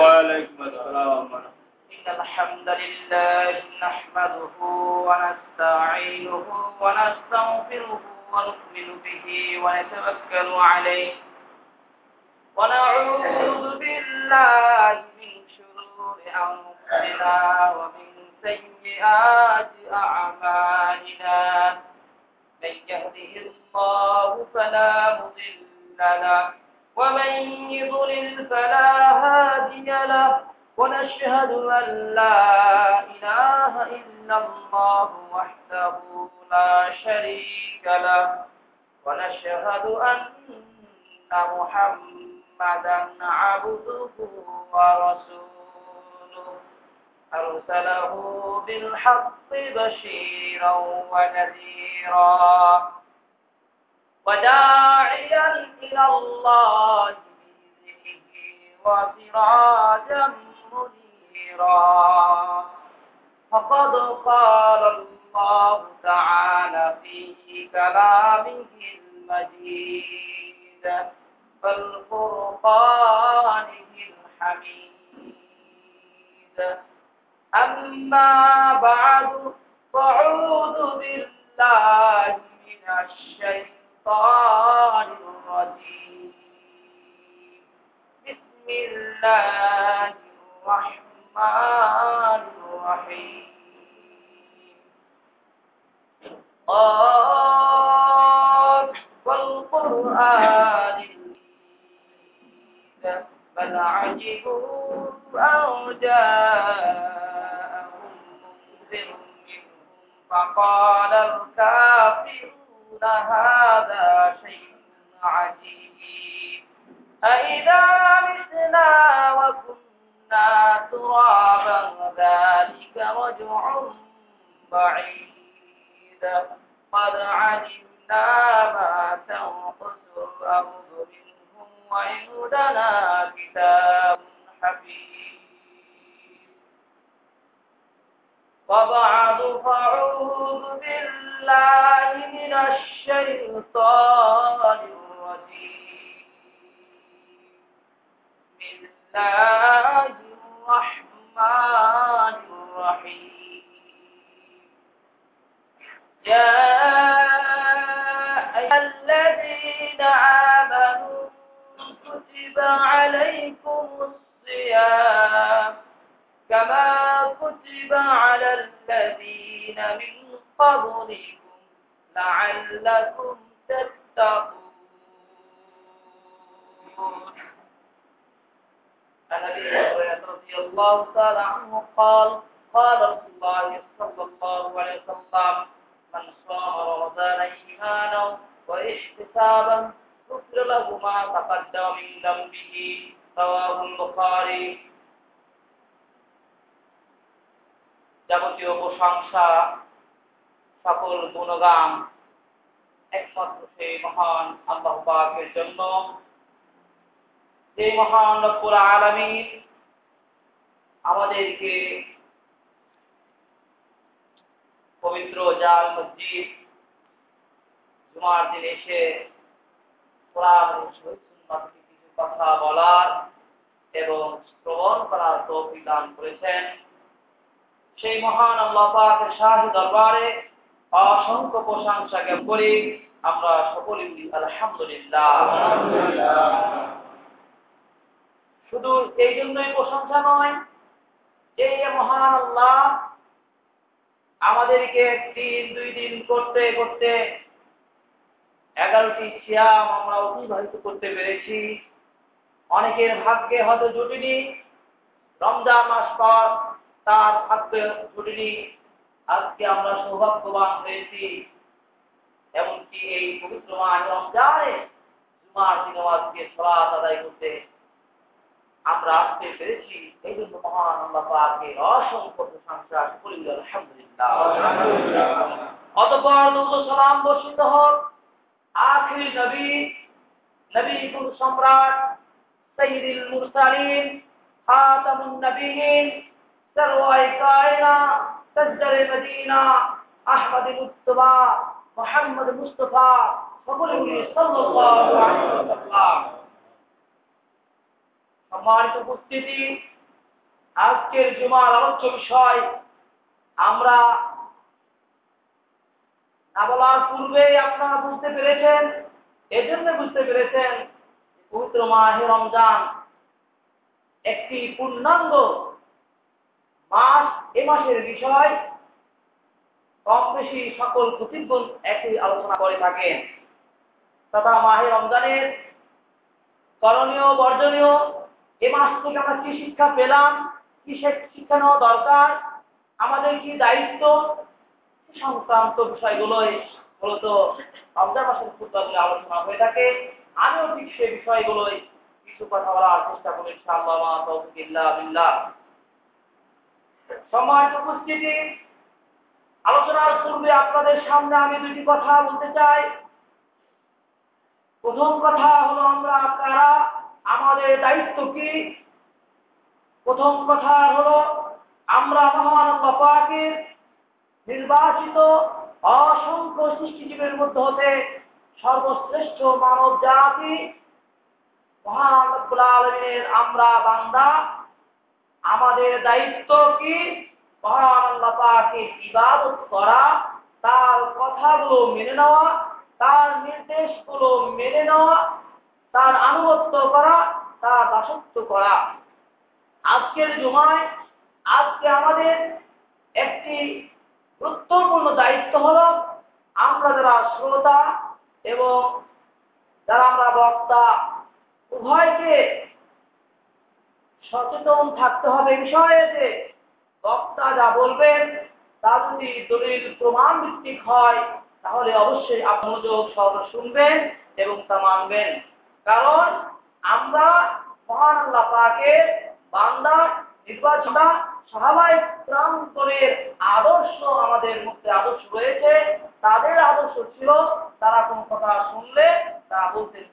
وعليكم السلام إن الحمد لله نحمده ونستعينه ونستغفره ونؤمن به ونتوكل عليه. محمدا عبده ورسوله. أرسله بالحق بشيرا ونذيرا. وداعيا إلى الله بإذنه وسراجا منيرا. فقد قال الله تعالى في كلامه المجيد. فالفرقانه الحميد. أما بعد فأعوذ بالله من الشيطان الرجيم. بسم الله الرحمن الرحيم. عجبوا أن جاءهم منذر منهم فقال الله الرحمن الرحيم يا أيها الذين آمنوا كتب عليكم الصيام كما كتب على الذين من لعلكم الله تعالى عنه قال قال رسول الله صلى الله عليه وسلم من صام رمضان ايمانا واحتسابا غفر له ما تقدم من ذنبه رواه البخاري যাবতীয় প্রশংসা সকল গুণগান একমাত্র সেই মহান আল্লাহ পাকের জন্য যে মহান রব্বুল আলামিন আমাদেরকে পবিত্র জাল মসজিদ জুমার দিন এসে কোরআন কিছু কথা বলার এবং শ্রবণ করার তৌফিক দান করেছেন। সেই মহান আল্লাহ পাকের শাহী দরবারে অসংখ্য প্রশংসা জ্ঞাপন করি। আমরা সকলে আলহামদুলিল্লাহ। শুধু এই জন্যই প্রশংসা নয় এই যে মহান আল্লাহ আমাদেরকে দিন দুই দিন করতে করতে এগারোটি সিয়াম আমরা অতিবাহিত করতে পেরেছি। অনেকের ভাগ্যে হয়তো জুটিনি। রমজান মাস পর তার খাদ্য জুটিনি। আজকে আমরা সৌভাগ্যবান হয়েছি। এমনকি এই পবিত্র মাস রমজানে জুমার দিনও আজকে সলাত আদায় করতে আমরা আসতে পেরেছি এই জন্য মহান আল্লাহ পাকের অসংখ্য প্রশংসা করি আলহামদুলিল্লাহ অতপর দুটো সালাম বর্ষিত হোক আখির নবী নবী কুল সম্রাট সৈয়দুল মুরসালিন খাতামুন নবীন সরওয়াই কায়না সজ্জর মদিনা আহমদ মুস্তফা মোহাম্মদ মুস্তফা সকলে সাল্লাল্লাহু আলাইহি ওয়াসাল্লাম সম্মানিত উপস্থিতি। আজকের জুমার আলোচ্য বিষয়, আমরা না বলার পূর্বেই আপনারা বুঝতে পেরেছেন, এজন্য বুঝতে পেরেছেন পবিত্র মাহে রমজান একটি পূর্ণাঙ্গ মাস, এ মাসের বিষয়। কম বেশি সকল প্রতিজ্ঞ একই আলোচনা করে থাকেন। তথা মাহে রমজানের করণীয়, বর্জনীয় এ মাস থেকে আমরা কি শিক্ষা পেলাম? কি শিক্ষা নেওয়া দরকার? আমাদের কি দায়িত্ব? সংক্রান্ত বিষয়গুলোই মূলত রমজান মাসের ফুটবল আলোচনা হয়ে থাকে। আমিও ঠিক সেই বিষয়গুলোই কিছু কথা বলার চেষ্টা করি, ইনশাআল্লাহ সম্মানিত উপস্থিতি, আলোচনার পূর্বে আপনাদের সামনে আমি দুটি কথা বলতে চাই। প্রথম কথা হলো আমরা কারা? আমাদের দায়িত্ব কি? প্রথম কথা হলো, আমরা মহান বাপাকের নির্বাচিত অসংখ্য সৃষ্টিজীবের মধ্যে হতে সর্বশ্রেষ্ঠ মানব জাতি, মহান আমরা বান্দা। আমাদের দায়িত্ব কি? মহান আল্লাহ ইবাদত করা, তার কথাগুলো মেনে নেওয়া, তার নির্দেশগুলো মেনে নেওয়া তার আনুগত্য করা, তার দাসত্ব করা। আজকের জমায়, আজকে আমাদের একটি গুরুত্বপূর্ণ দায়িত্ব হলো আমরা যারা শ্রোতা এবং যারা আমরা বক্তা, উভয়কে সচেতন থাকতে হবে। বিষয়ে যে বক্তা যা বলবেন, তা যদি দলিল প্রমাণ ভিত্তিক হয়, তাহলে অবশ্যই মনোযোগ সহ শুনবেন এবং তা মানবেন। কারণ আমরা মহান আল্লাহ পাকের বান্দা নির্বাচনা সাহাবাই প্রান্তরের আদর্শ আমাদের মধ্যে আদর্শ রয়েছে। তাদের আদর্শ ছিল, তারা কোন কথা শুনলে তারা বলতেন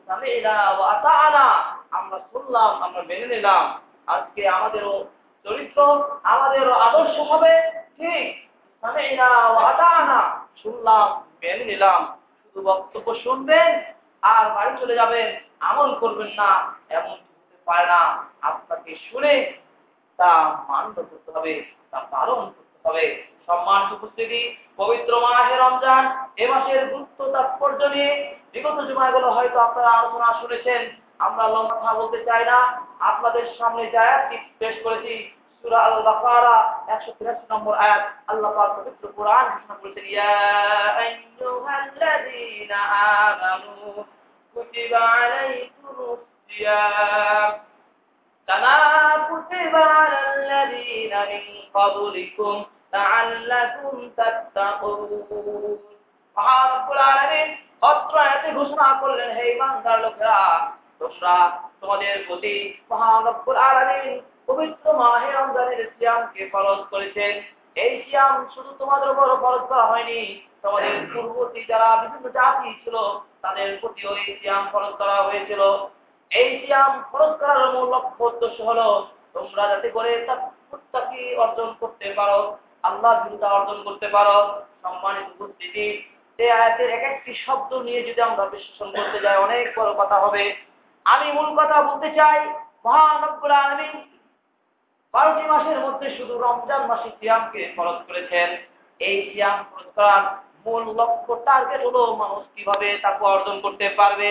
আমরা শুনলাম, আমরা মেনে নিলাম। আজকে আমাদেরও চরিত্র, আমাদেরও আদর্শ হবে। ঠিক শুনলাম, মেনে নিলাম। শুধু বক্তব্য শুনবেন আর বাড়ি চলে যাবেন। আমল করবেন না এমন হতে পারে না। আপনাকে শুনে তা মান্য করতে হবে, তা পালন করতে হবে। সম্মান উপস্থিতি, পবিত্র মাসে রমজান, এ মাসের গুরুত্ব তাৎপর্য নিয়ে বিগত জুমাগুলো হয়তো আপনারা আলোচনা শুনেছেন। আমরা লম্বা কথা বলতে চাই না। আপনাদের সামনে জায়াতটি পেশ করেছি, সূরা আল বাকারা 183 নম্বর আয়াত, আল্লাহ পবিত্র কোরআন ঘোষণা করেছেন মহান রব্বুল আলামিন অত্র আয়াতে ঘোষণা করলেন, হে ইমানদার লোকেরা, তোমরা তোমাদের প্রতি মহান রব্বুল আলামিন পবিত্র এই সিয়াম শুধু তোমাদের উপর করা হয়নি, তোমাদের পূর্ববর্তী যারা বিভিন্ন জাতি ছিল তাদের প্রতিও এই সিয়াম ফরজ করা হয়েছিল। এই সিয়াম ফরজ করার মূল লক্ষ্য উদ্দেশ্য হলো, তোমরা যাতে করে তাকি অর্জন করতে পারো, আল্লাহ বিরুদ্ধা অর্জন করতে পারো, সম্মানিত উপস্থিতি। এই আয়াতের এক একটি শব্দ নিয়ে যদি আমরা বিশ্লেষণ করতে যাই, অনেক বড় কথা হবে। আমি মূল কথা বলতে চাই মহানব্বুল আলমী বারোটি মাসের মধ্যে শুধু রমজান মাসে সিয়ামকে ফরজ করেছেন। এই সিয়াম ফরজ করার মূল লক্ষ্য টার্গেট হলো মানুষ কীভাবে তাকে অর্জন করতে পারবে?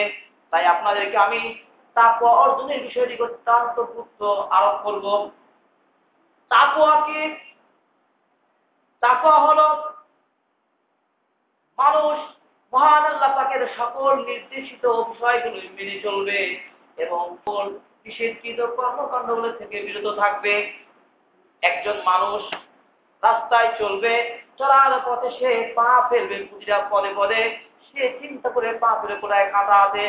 তাই আপনাদেরকে আমি তাকে অর্জনের বিষয়টি অত্যন্ত গুরুত্ব আরোপ করব। তাকুয়া কি তাকুয়া হলো মানুষ, মহান আল্লাহ পাকের সকল নির্দেশিত বিষয়গুলো মেনে চলবে এবং নিষেধকৃত কর্মকাণ্ডগুলো থেকে বিরত থাকবে। একজন মানুষ রাস্তায় চলবে চলার পথে সে পা ফেলবে প্রতিটা পদে পদে সে চিন্তা করে পা ফেলে কোথায় কাঁটা আছে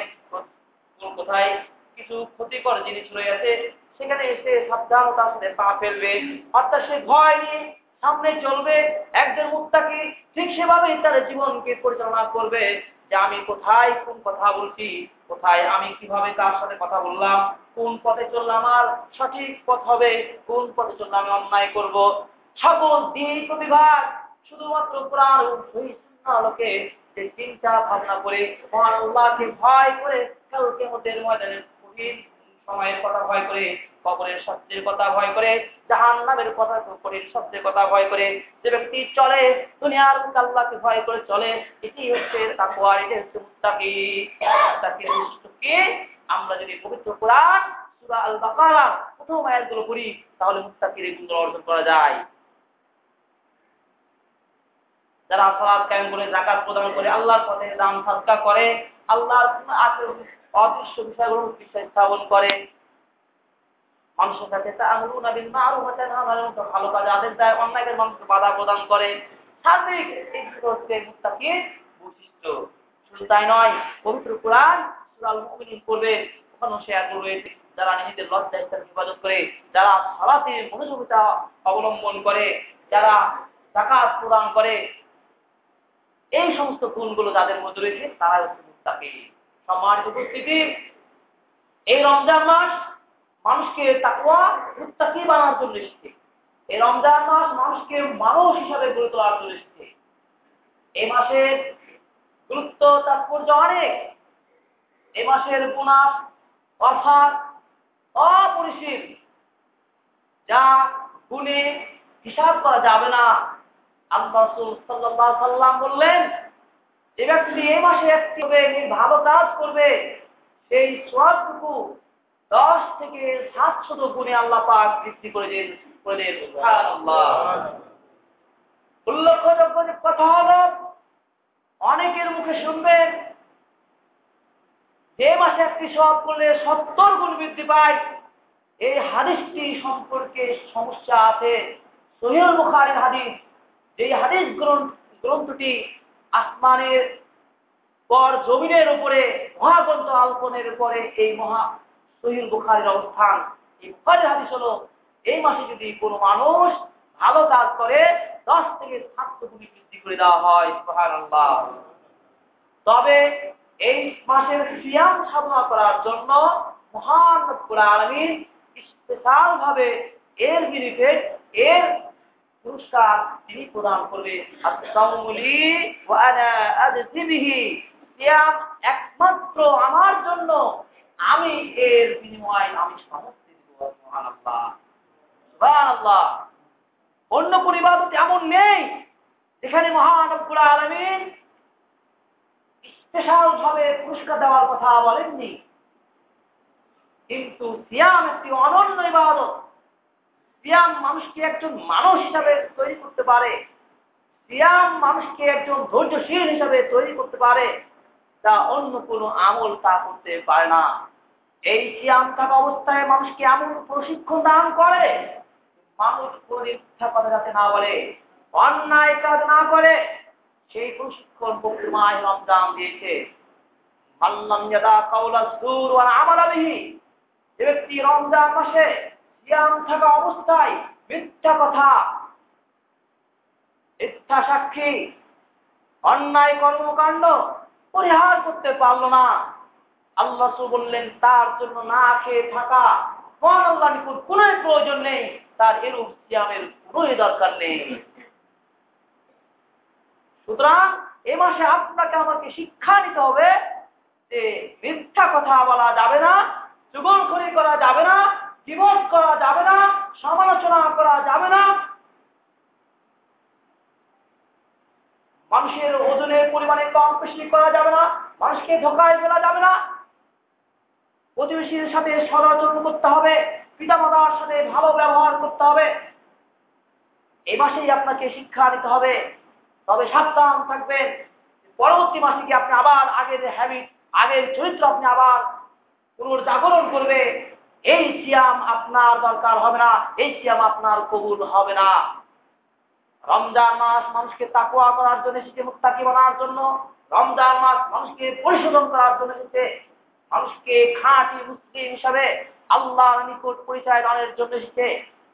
কোথায় কিছু ক্ষতিকর জিনিস রয়েছে, সেখানে এসে সাবধানতার সাথে পা ফেলবে। অর্থাৎ সে ভয় নিয়ে সামনে চলবে, একজন মুক্তাকি ঠিক সেভাবেই তার জীবনকে পরিচালনা করবে যে আমি কোথায়, কোন কথা বলছি, কোথায়, আমি কীভাবে তার সাথে কথা বললাম, কোন পথে চললে আমার সঠিক পথ হবে, কোন পথে চললে আমি অন্যায় করব। সকল দিক বিভাগ শুধুমাত্র কোরআন আলোকে যে চিন্তা ভাবনা করে মহান আল্লাহকে ভয় করে কালকে মধ্যে ময়দানের কঠিন সময়ের কথা ভয় করে, কবরের শব্দের কথা ভয় করে জাহান নামের কথা কবরের শব্দের কথা ভয় করে, যে ব্যক্তি চলে, দুনিয়ার মুখে আল্লাহকে ভয় করে চলে, এটি হচ্ছে তাকওয়া, এটি হচ্ছে মুত্তাকি মুত্তাকির বৈশিষ্ট্য আমরা যদি পবিত্র কোরআন, সূরা আল বাকারা প্রথম আয়াতগুলো পড়ি, তাহলে মুত্তাকির গুণগুলো অর্জন করা যায়। যারা সালাদ কায়েম করে জাকাত প্রদান করে, আল্লাহর পথে দান সৎকা করে আল্লাহর অদৃশ্য বিষয়গুলো বিশ্বাস স্থাপন করে। মানুষের আনিল মুনকার ভালো আদেশ দেয় অন্যায়ের মানুষকে বাধা প্রদান করে। সার্বিক এই হচ্ছে মুত্তাকির বৈশিষ্ট্য। শুধু তাই নয়, পবিত্র কোরআন সূরা আল মুমিনুন পড়বে ওখানে শেয়ারগুলো রয়েছে যারা নিজেদের লজ্জা ইচ্ছার করে, যারা সালাতে মনোযোগিতা অবলম্বন করে, যারা জাকাত প্রদান করে এই সমস্ত গুণগুলো যাদের মধ্যে রয়েছে তারা হচ্ছে মুত্তাকি সম্মানিত উপস্থিতি। এই রমজান মাস মানুষকে তাকুয়া মুত্তাকি বানানোর জন্য এসেছে। এই রমজান মাস মানুষকে মানুষ হিসাবে গড়ে তোলার জন্য এসেছে। এই মাসের গুরুত্ব, তাৎপর্য অনেক। এ মাসের গুণাস অর্থাৎ অপরিসীম। যা গুণে হিসাব করা যাবে না। আল্লাহ রাসূল সাল্লাম বললেন যে ব্যক্তি এই মাসে একটি হবে ভালো কাজ করবে। সেই সবটুকু দশ থেকে সাতশত গুণে আল্লাহ পাক বৃদ্ধি করে দেন করে দেন উল্লেখযোগ্য যে কথা হলো অনেকের মুখে শুনবেন যে মাসে একটি সব করলে সত্তর গুণ বৃদ্ধি পায়। এই হাদিসটি সম্পর্কে সমস্যা আছে। সহিহ বুখারীর হাদিস এই হাদিস গ্রন্থটি আসমানের পর জমিনের উপরে, মহাগ্রন্থ আলপনের উপরে এই মহা সহিল বুখারের অবস্থান। এই বুখারের হাদিস হলো, এই মাসে যদি কোনো মানুষ ভালো কাজ করে, দশ থেকে সাতশো গুণি বৃদ্ধি করে দেওয়া হয়, সুবহানাল্লাহ। তবে এই মাসের সিয়াম সাধনা করার জন্য মহান আলামিন স্পেশাল ভাবে এর বেনিফিট এর পুরস্কার তিনি প্রদান করবে একমাত্র আমার জন্য আমি এর বিনিময়ে আমি সমস্ত অন্য কোন ইবাদত এমন নেই যেখানে মহান রব্বুল আলামিন স্পেশাল ভাবে পুরস্কার দেওয়ার কথা বলেননি। কিন্তু সিয়াম একটি অনন্য ইবাদত। সিয়াম মানুষকে একজন মানুষ হিসাবে তৈরি করতে পারে। সিয়াম মানুষকে একজন ধৈর্যশীল হিসাবে তৈরি করতে পারে, তা অন্য কোনো আমল তা করতে পারে না। এই সিয়াম থাকা অবস্থায় মানুষকে এমন প্রশিক্ষণ দান করে মানুষ কোনদিন মিথ্যা কথা যাতে না বলে, অন্যায় কাজ না করে, সেই প্রশিক্ষণ বক্তমায় রমজান দিয়েছে। ইয়াদা কাউলা সুর ওয়া আমালা বিহি। যে ব্যক্তি রমজান মাসে সিয়াম থাকা অবস্থায় মিথ্যা কথা, মিথ্যা সাক্ষী, অন্যায় কর্মকাণ্ড পরিহার করতে পারল না। আল্লাহ বললেন, তার জন্য না খেয়ে থাকা মহান আল্লাহ নিকুট কোন প্রয়োজন নেই। তার এরূপ সিয়ামের কোন দরকার নেই। সুতরাং এ মাসে আপনাকে আমাকে শিক্ষা নিতে হবে যে মিথ্যা কথা বলা যাবে না চুগলখড়ি করা যাবে না জীবন করা যাবে না, সমালোচনা করা যাবে না। মানুষের ওজনের পরিমাণে কম বেশি করা যাবে না, মানুষকে ধোকায় ফেলা যাবে না। প্রতিবেশীর সাথে সদাচরণ করতে হবে, পিতামাতার সাথে ভালো ব্যবহার করতে হবে। এ মাসেই আপনাকে শিক্ষা নিতে হবে, তবে সাবধান থাকবেন। পরবর্তী মাসে কি আপনি আবার আগের হ্যাবিট আগের চরিত্র আপনি আবার পুনর্জাগরণ করবে? এই সিয়াম আপনার দরকার হবে না, এই সিয়াম আপনার কবুল হবে না। রমজান মাস মানুষকে তাকুয়া করার জন্য এসেছে মুক্তাকি বানার জন্য। রমজান মাস মানুষকে পরিশোধন করার জন্য এসেছে। মানুষকে খাঁটি মুসলিম হিসাবে আল্লাহর নিকট পরিচয় দানের জন্য এসেছে।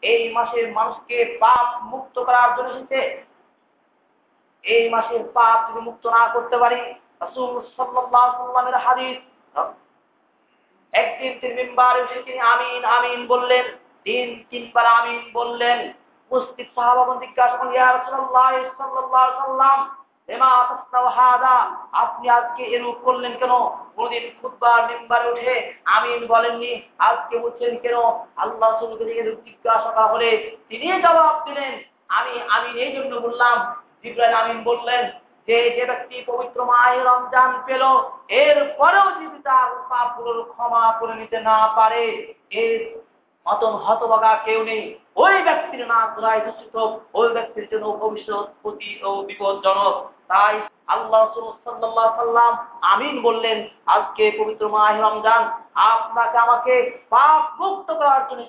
এই মাসে মানুষকে পাপ মুক্ত করার জন্য এসেছে। এই মাসের পাপ যদি মুক্ত না করতে পারি, রাসূল সাল্লাল্লাহু আলাইহি হাদিস একদিন তিনি মিম্বারে এসে তিনি আমিন আমিন বললেন তিন তিনবার আমিন বললেন। উপস্থিত সাহাবাগণ জিজ্ঞাসা করলেন, ইয়া রাসূলুল্লাহ সাল্লাল্লাহু আলাইহি এমা তাসনাউ হাদা? আপনি আজকে এরূপ করলেন কেন? কোনদিন খুতবার মেম্বারে উঠে আমিন বলেননি। আজকে বলছেন কেন? আল্লাহ এরূপ জিজ্ঞাসা করা হলে তিনি জবাব দিলেন। আমি আমি এই জন্য বললাম। জিব্রাইল আমিন বললেন যে যে ব্যক্তি পবিত্র মাহে রমজান পেল এর পরেও যদি তার পাপগুলোর ক্ষমা করে নিতে না পারে, এর মতন হতভাগা কেউ নেই ওই ব্যক্তির নাম দ্বারাই দূষিত ওই ব্যক্তির জন্য ভবিষ্যৎ ক্ষতি ও বিপজ্জনক তাই আল্লাহ সাল্লাহ সাল্লাম আমিন বললেন, আজকে পবিত্র মাহ রমজান, আপনাকে আমাকে পাপ মুক্ত করার জন্য।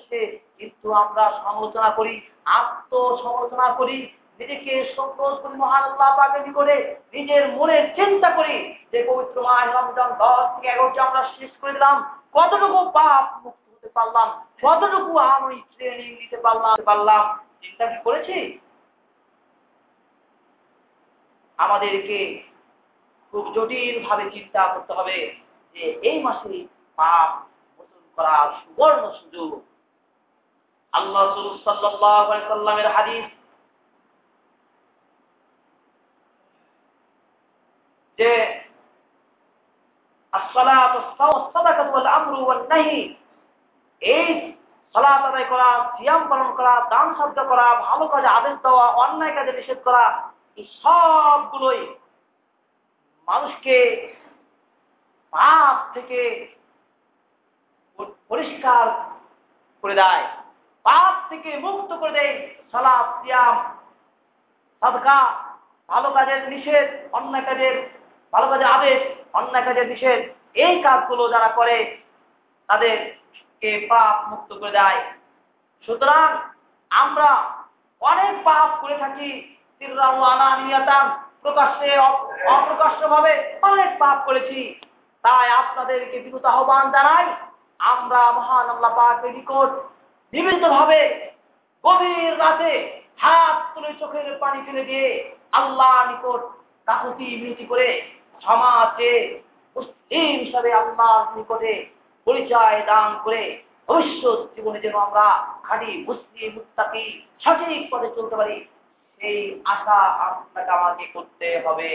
কিন্তু আমরা সমালোচনা করি, আত্মসমালোচনা করি নিজেকে সন্তোষ করি মহান আল্লাহ নিকটে নিজের মনে চিন্তা করি যে পবিত্র মাহ রমজান দশ থেকে এগারোটি আমরা শেষ করে দিলাম, কতটুকু পাপ মুক্ত হতে পারলাম, কতটুকু আমি ট্রেনিং দিতে পারলাম পারলাম, চিন্তা কি করেছি? আমাদেরকে খুব জটিল ভাবে চিন্তা করতে হবে যে এই মাসে পাপ মোচন করার সুবর্ণ সুযোগ। আল্লাহ সাল্লামের হাদিস যে আদেশ দেওয়া কাজে নিষেধ করা সবগুলোই মানুষকে পাপ থেকে পরিষ্কার করে দেয়, পাপ থেকে মুক্ত করে দেয় সালাদ সিয়াম, সাদকা, ভালো কাজের নিষেধ, অন্যায় কাজের ভালো কাজের আদেশ, অন্যায় কাজের নিষেধ, এই কাজগুলো যারা করে, তাদেরকে পাপ মুক্ত করে দেয়। সুতরাং আমরা অনেক পাপ করে থাকি প্রকাশ্যে অপ্রকাশ্য ভাবে অনেক পাপ করেছি। তাই আপনাদেরকে বিরত আহ্বান জানাই, আমরা মহান আল্লাহ পাকের নিকট নিবেদিত ভাবে গভীর রাতে হাত তুলে চোখের পানি ফেলে দিয়ে আল্লাহ নিকট কাকুতি মিনতি করে ক্ষমা চেয়ে মুসলিম হিসাবে আল্লাহর নিকটে পরিচয় দান করে ভবিষ্যৎ জীবনে যেন আমরা খাঁটি মুসলিম মুত্তাকি সঠিক পথে চলতে পারি, সেই আশা আপনাকে আমাকে করতে হবে।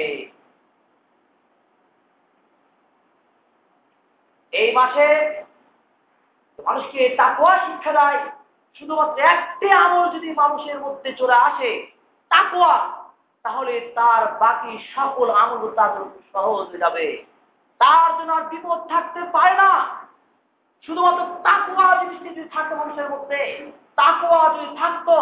এই মাসে মানুষকে তাকুয়া শিক্ষা দেয়, শুধুমাত্র একটি আমল যদি মানুষের মধ্যে চলে আসে তাকুয়া তাহলে তার বাকি সকল আমল তার সহজ হয়ে যাবে। তার জন্য আর বিপদ থাকতে পারে না। শুধুমাত্র তাকুয়া জিনিসটি যদি থাকতো মানুষের মধ্যে তাকুয়া যদি থাকতো,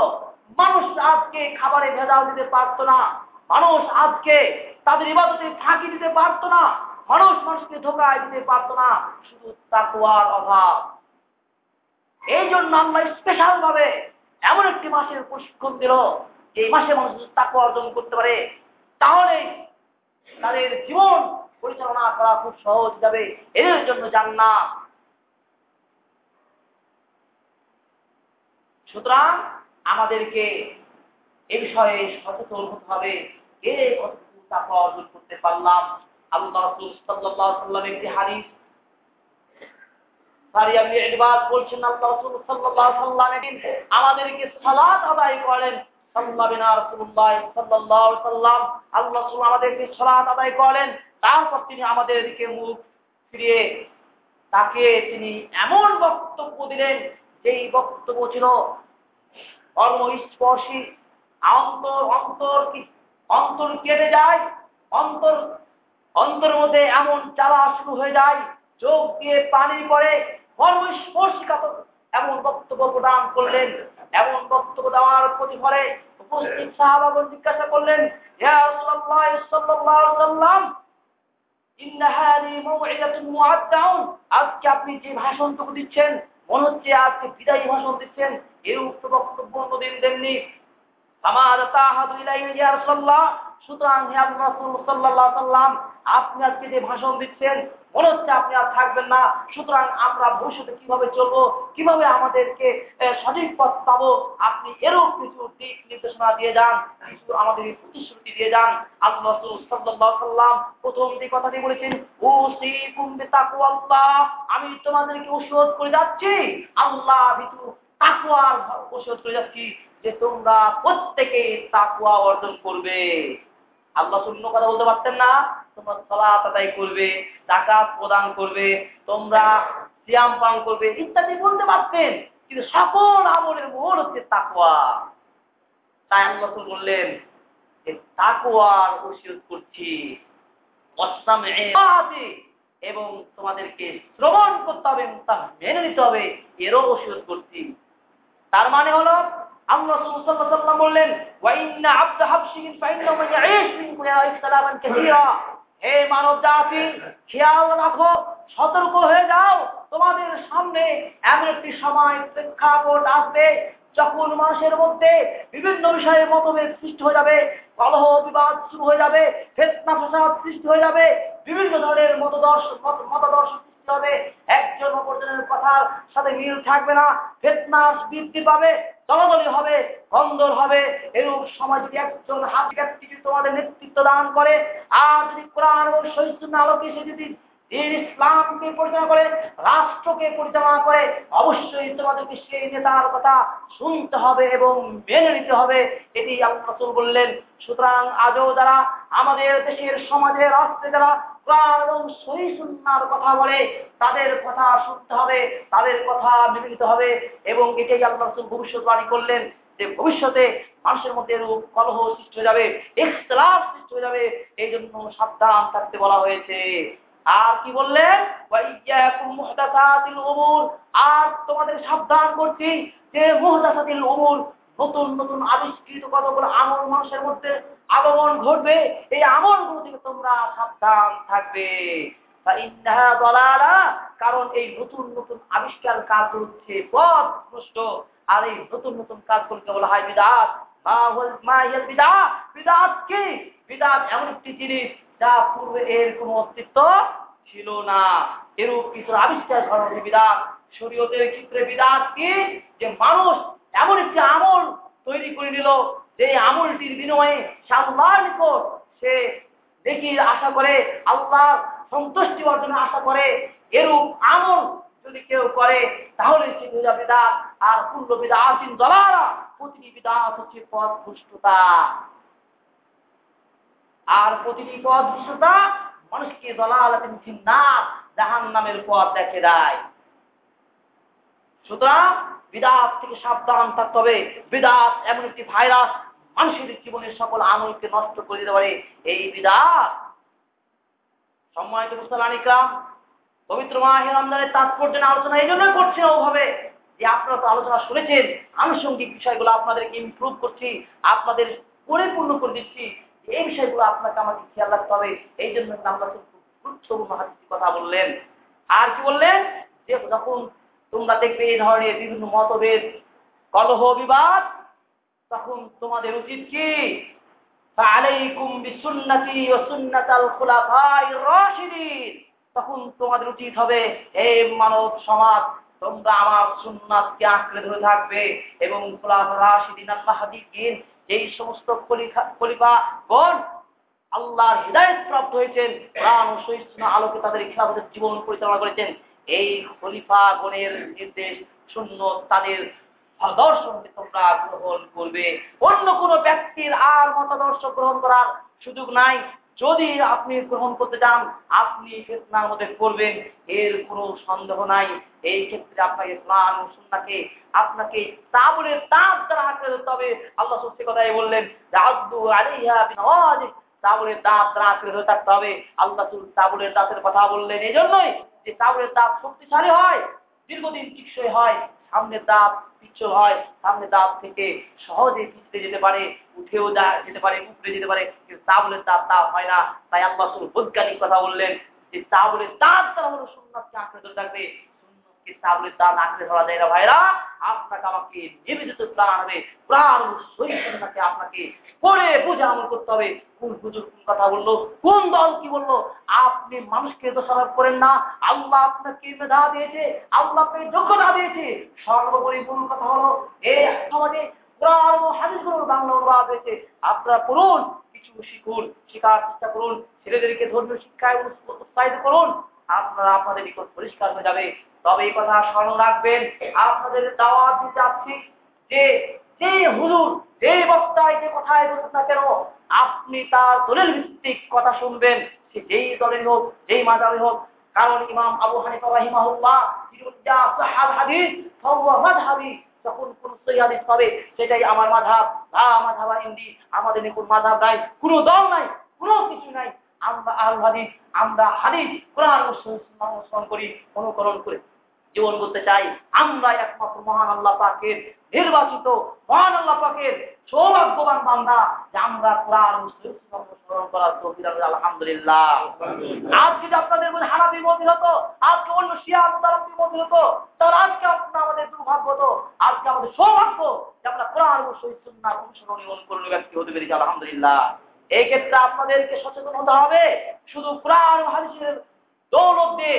মানুষ আজকে খাবারে ভেজাল দিতে পারতো না। মানুষ আজকে তাদের ইবাদতে ফাঁকি দিতে পারতো না। মানুষ মানুষকে ধোকায় দিতে পারতো না। শুধু তাকুয়ার অভাব। এই জন্য আল্লাহ স্পেশাল ভাবে এমন একটি মাসের প্রশিক্ষণ দিল এই মাসে মানুষ তাকুয়া অর্জন করতে পারে, তাহলে তাদের জীবন পরিচালনা করা খুব সহজ যাবে। এর জন্য জান্নাত। সুতরাং আমাদেরকে এ বিষয়ে সচেতন হতে হবে। কে কতটুকু টাকা অর্জন করতে পারলাম। আল্লাহ একটি সাল্লাম আমাদেরকে সালাত আদায় করেন। আমাদেরকে সালাত আদায় করেন। তারপর তিনি আমাদের দিকে মুখ ফিরিয়ে তাকে তিনি এমন বক্তব্য দিলেন, যেই বক্তব্য ছিল কর্মস্পর্শী, অন্তর অন্তর অন্তর কেটে যায়, অন্তর অন্তর মধ্যে এমন জ্বালা শুরু হয়ে যায়, চোখ দিয়ে পানি পড়ে কর্মস্পর্শী এমন বক্তব্য প্রদান করলেন। এমন বক্তব্য দেওয়ার প্রতিফলে উপস্থিত সাহাবাগণ জিজ্ঞাসা করলেন আজকে আপনি যে ভাষণটুকু দিচ্ছেন, মনে হচ্ছে আজকে বিদায়ী ভাষণ দিচ্ছেন এর উক্ত বক্তব্য অন্যদিন দেননি। আমার তাহাদু ইলাইহি সুতরাং আপনি আজকে যে ভাষণ দিচ্ছেন মনে হচ্ছে আপনি আর থাকবেন না। সুতরাং আমরা ভবিষ্যতে কীভাবে চলবো, কীভাবে আমাদেরকে সঠিক পথ পাবো, আপনি এরূপ কিছু দিক নির্দেশনা দিয়ে যান, কিছু আমাদের প্রতিশ্রুতি দিয়ে যান। আল্লাহ প্রথম যে কথাটি বলেছেন, উসিকুম বিতাকওয়াল্লাহ আমি তোমাদেরকে ওসিয়ত করে যাচ্ছি। আল্লাহ ভিতু তাকওয়ার ওসিয়ত করে যাচ্ছি যে তোমরা প্রত্যেকে তাকওয়া অর্জন করবে। আল্লাহ শূন্য কথা বলতে পারতেন না। তোমরা সলাত আদায় করবে, জাকাত প্রদান করবে, তোমরা পান করবে, ইত্যাদি বলতে পারতেন। কিন্তু সকল আমলের মূল হচ্ছে তাকওয়া। তাই আল্লাহ বললেন যে তাকওয়ার ওসিয়ত করছি। এবং তোমাদেরকে শ্রবণ করতে হবে তা মেনে নিতে হবে, এরও ওসিয়ত করছি। তার মানে হলো ওয়াসাল্লাম বললেন হে মানব জাতি খেয়াল রাখো, সতর্ক হয়ে যাও। তোমাদের সামনে এমন একটি সময় প্রেক্ষাপট আসবে, যখন মানুষের মধ্যে বিভিন্ন বিষয়ে মতভেদ সৃষ্টি হয়ে যাবে, কলহ বিবাদ শুরু হয়ে যাবে, ফেতনা ফসাদ সৃষ্টি হয়ে যাবে, বিভিন্ন ধরনের মতদর্শ, মত- মতাদর্শ সৃষ্টি হবে। একজন অপরজনের কথার সাথে মিল থাকবে না, ফেতনা বৃদ্ধি পাবে। দলাদলি হবে কন্দল হবে। এরূপ সমাজকে যদি একজন হাত যদি তোমাদের নেতৃত্ব দান করে, আর যদি কোরআন এবং শহীদ আলোকে সে যদি দিন ইসলামকে পরিচালনা করে, রাষ্ট্রকে পরিচালনা করে, অবশ্যই তোমাদেরকে সেই নেতার কথা শুনতে হবে এবং মেনে নিতে হবে, এটি আল্লাহ বললেন। সুতরাং আজও যারা আমাদের দেশের সমাজে রাষ্ট্রে যারা এবং সহি সুন্নার কথা বলে, তাদের কথা শুনতে হবে, তাদের কথা মেনে হবে এবং এটাই আল্লাহ রাসূল ভবিষ্যৎবাণী করলেন যে ভবিষ্যতে মানুষের মধ্যে এরূপ কলহ সৃষ্টি হয়ে যাবে, ইখতিলাফ সৃষ্টি হয়ে যাবে এই জন্য সাবধান থাকতে বলা হয়েছে। আর কি বললেন আর তোমাদের সাবধান করছি যে মুহদাসাতিল উমুর নতুন নতুন আবিষ্কৃত কতগুলো আমল মানুষের মধ্যে আগমন ঘটবে, এই আমলগুলো থেকে তোমরা সাবধান থাকবে। কারণ এই নতুন নতুন আবিষ্কার কাজ হচ্ছে পথ ভ্রষ্ট আর এই নতুন নতুন কাজগুলোকে বলা হয় বিদাত। বিদাত কি? বিদাত এমন একটি জিনিস যা পূর্বে এর কোনো অস্তিত্ব ছিল না। এরূপ কিছু আবিষ্কার করার বিদাত শরীয়তের ক্ষেত্রে বিদাত কি? যে মানুষ এমন একটি আমল তৈরি করে নিল যে আমলটির বিনিময়ে সে নিকট সে দেখি আশা করে আল্লাহ সন্তুষ্টি অর্জনের আশা করে, এরূপ আমল যদি কেউ করে, তাহলে সে বিদা বিদাত আর পূর্ণ বিদা আসিন দলারা প্রতিটি বিদাত হচ্ছে পথ ভ্রষ্টতা আর প্রতিটি পথ ভ্রষ্টতা মানুষকে দলালাতিন ফিন্নার জাহান নামের পথ দেখে দেয়। সুতরাং বিদাত থেকে সাবধান থাকতে হবে। বিদাত এমন একটি ভাইরাস মানুষের জীবনের সকল আমলকে নষ্ট করে দিতে পারে। এই বিদাত। সম্মানিত মুসলানিকরাম পবিত্র মাহে রমজানের তাৎপর্য আলোচনা এই জন্যই করছে ওভাবে যে আপনারা তো আলোচনা শুনেছেন। আনুষঙ্গিক বিষয়গুলো আপনাদেরকে ইমপ্রুভ করছি, আপনাদের পরিপূর্ণ করে দিচ্ছি। এই বিষয়গুলো আপনাকে আমাকে খেয়াল রাখতে হবে। এই জন্য আল্লাহ গুরুত্বপূর্ণ হাদিসটি কথা বললেন। আর কি বললেন? যে যখন তোমরা দেখবে এই ধরনের বিভিন্ন মতভেদ, কলহ, বিবাদ, তখন তোমাদের উচিত কি? তখন তোমাদের উচিত হবে এই মানব সমাজ, তোমরা আমার সুন্নাতকে আঁকড়ে ধরে থাকবে এবং খোলাফা রাশিদিন আল্লাহ এই সমস্ত খলিফা কোন গণ আল্লাহর হৃদায়ত প্রাপ্ত হয়েছেন। প্রাণ ও সহিহ আলোকে তাদের খেলাফতের জীবন পরিচালনা করেছেন। এই খলিফা গণের নির্দেশ শূন্য, তাদের দর্শনকে তোমরা গ্রহণ করবে। অন্য কোনো ব্যক্তির আর মতাদর্শ গ্রহণ করার সুযোগ নাই। যদি আপনি গ্রহণ করতে চান, আপনি ফেতনার মধ্যে করবেন এর কোনো সন্দেহ নাই। এই ক্ষেত্রে আপনাকে কোরআন ও আপনাকে তাবুলের তাপ দ্বারা আঁকড়ে ধরতে হবে। আল্লাহ সত্যি কথাই বললেন আব্দু আলাইহা বিনওয়াজিব তাবুলের দাঁত দ্বারা আঁকড়ে ধরে থাকতে হবে। আল্লাহ তাবুলের দাঁতের কথা বললেন। এই জন্যই যে তাবুলের দাঁত শক্তিশালী হয়, দীর্ঘদিন টিকসই হয়। সামনের দাঁত পিছল হয়, সামনে দাঁত থেকে সহজে পিছতে যেতে পারে, উঠেও যেতে পারে উপরে যেতে পারে, কিন্তু তাবলের দাঁত তা হয় না। তাই আল্লাহ বৈজ্ঞানিক কথা বললেন যে তাবলের দাঁত তারা হলো সুন্নাতকে আঁকড়ে ধরে থাকবে তাবলের দাঁত আঁকড়ে ধরা যায় না ভাইরা? আপনাকে আমাকে নিবেদিত প্রাণ হবে, প্রাণ সহি আপনাকে পড়ে বুঝে আমল করতে হবে। কোন হুজুর কোন কথা বলল? কোন দল কি বলল? আপনি মানুষকে দোষারোপ করেন না। আল্লাহ আপনাকে মেধা দিয়েছে, আল্লাহ আপনাকে যোগ্যতা দিয়েছে। সর্বোপরি মূল কথা হলো এই সমাজে কোরআন ও হাদিসগুলোর বাংলা অনুবাদ হয়েছে আপনারা পড়ুন, কিছু শিখুন, শেখার চেষ্টা করুন। ছেলেদেরকে ধর্মীয় শিক্ষায় উৎসাহিত করুন। আপনারা আপনাদের নিকট পরিষ্কার হয়ে যাবে। তবে এই কথা স্মরণ রাখবেন, আপনাদের দাওয়াত দিতে চাচ্ছি যে যে হুজুর, যে বক্তায় যে কথায় বলুক না কেন, আপনি তার দলিল ভিত্তিক কথা শুনবেন, সে যেই দলের হোক, যেই মাজারে হোক। কারণ ইমাম আবু হানিফা রাহিমাহুল্লাহ হাদিস মাযহাবি, যখন কোন সহি হাদিস পাবে, সেটাই আমার মাযহাব। লা মাযহাবা ইন্দি, আমাদের নিকুন মাযহাব নাই, কোনো দল নাই, কোনো কিছু নাই। আমরা আল হাদিস, আমরা হাদিস, কোরআন অনুসরণ করি, অনুকরণ করি। জীবন করতে চাই। আমরা একমাত্র মহান আল্লাহ পাকের, নির্বাচিত মহান আল্লাহ পাকের সৌভাগ্যবান বান্দা, যে আমরা কোরআন ও করার তৌফিক আলহামদুলিল্লাহ। আজ যদি আপনাদের মধ্যে হানাবি মতি হতো, আজকে অন্য শিয়া মুতারব্বি মতি হতো, তাহলে আজকে আপনার আমাদের দুর্ভাগ্য হতো। আজকে আমাদের সৌভাগ্য যে আমরা কোরআন ও সুন্নাহ অনুসরণী অনুকরণী ব্যক্তি হতে পেরেছি, আলহামদুলিল্লাহ। এই ক্ষেত্রে আপনাদেরকে সচেতন হতে হবে, শুধু কোরআন হাদিসের দৌলত দিয়ে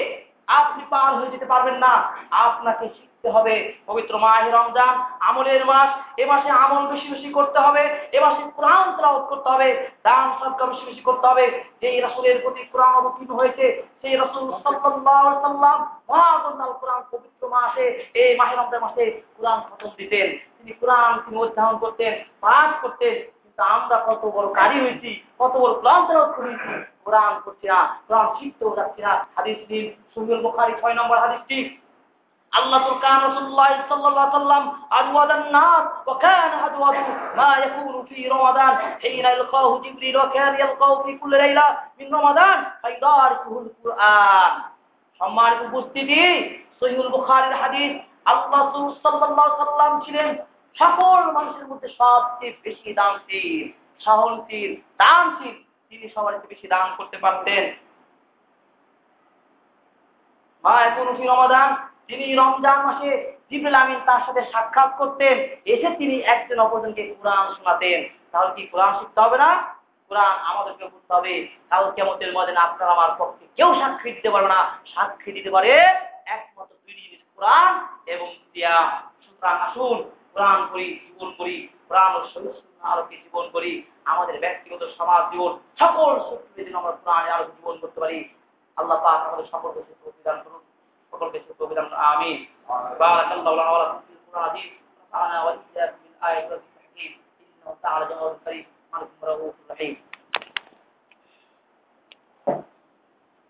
আপনি পার হয়ে যেতে পারবেন না। আপনাকে শিখতে হবে পবিত্র মাহে রমজান, আমলের মাস। এ মাসে আমল বেশি বেশি করতে হবে। এ মাসে কোরআন তেলাওয়াত করতে হবে। দান, সদকা বেশি বেশি করতে হবে। যেই রাসূলের প্রতি কোরআন অবতীর্ণ হয়েছে, সেই রাসূল সাল্লাম মহাগন্ধাল কোরআন পবিত্র মাসে, এই মাহে রমজান মাসে কোরআন খতম দিতেন। তিনি কোরআন তিনি অধ্যয়ন করতেন, পাঠ করতেন। কিন্তু আমরা কত বড় কারি হয়েছি, কত বড় তেলাওয়াত করেছি কোরআন করছি না, কোরআন শিখতেও যাচ্ছি না। হাদিস দিন সুন্দর বুখারী ছয় নম্বর হাদিসটি। আল্লাহ কান রাসূলুল্লাহ সাল্লাল্লাহু সাল্লাম মা রমাদান। রমাদান কুরআন সম্মানিত উপস্থিতি সহিহুল বুখারীর হাদিস। আল্লাহ সাল্লাল্লাহু সাল্লাম ছিলেন সকল মানুষের মধ্যে সবচেয়ে বেশি দানশীল সহনশীল দানশীল তিনি সবার বেশি দান করতে পারতেন। মা, এখন রমাদান। তিনি রমজান মাসে জিবরিল আমিন তার সাথে সাক্ষাৎ করতেন। এসে তিনি একজন অপরজনকে কোরআন শোনাতেন। তাহলে কি কোরআন শিখতে হবে না? কোরআন আমাদেরকে বুঝতে হবে। তাহলে কেমতের মধ্যে আপনার আমার পক্ষে কেউ সাক্ষী দিতে পারবে না। সাক্ষী দিতে পারে একমাত্র দুই জিনিস কোরআন এবং সিয়াম। সুতরাং আসুন কোরআন করি জীবন করি কোরআন ও শরীর আলোকে জীবন করি আমাদের ব্যক্তিগত সমাজ জীবন সকল সত্যি যেন আমরা কোরআনে আলোকে জীবন করতে পারি আল্লাহ পাক আমাদের সকলকে সুস্থ প্রদান করুন সকলকে সুস্থ প্রদান করুন আমিন বারাকাল্লাহু লানা ওয়া লাকুম ফিল কুরআন আযীম আনা ওয়া ইয়্যাকুম মিন আয়াতি তাহকিম ইন্নাহু তাআলা জাওয়াদুল কারীম মালিকুর রাউফুর রহিম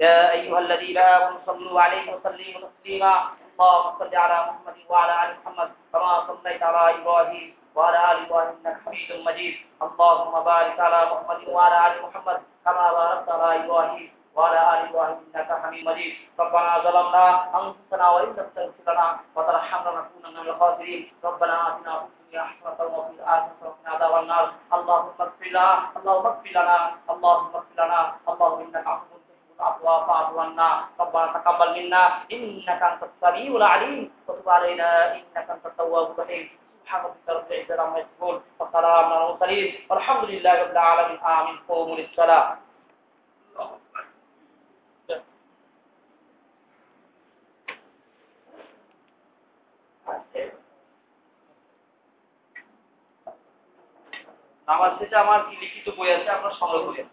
يا أيها الذين آمنوا صلوا عليه وسلموا تسليما اللهم صل على محمد وعلى آل محمد كما صليت على إبراهيم وعلى آل إبراهيم إنك حميد مجيد. اللهم بارك على محمد وعلى آل محمد كما باركت على إبراهيم وعلى آل إبراهيم إنك حميد مجيد. ربنا ظلمنا أنفسنا وإن لم تغفر لنا وترحمنا لنكونن من الخاسرين. ربنا آتنا في الدنيا حسنة وفي الآخرة وقنا عذاب النار. اللهم اغفر لنا اللهم اغفر لنا اللهم اغفر لنا. اللهم إنك عفو تحب العفو فاعف عنا ربنا تقبل منا إنك أنت السميع العليم وتب علينا إنك أنت التواب الرحيم سبحان ربك رب العزة عما يصفون وسلام على المرسلين والحمد لله رب العالمين آمين قوموا للصلاة আমার শেষে আমার কি লিখিত বই আছে আপনার সংগ্রহ করেন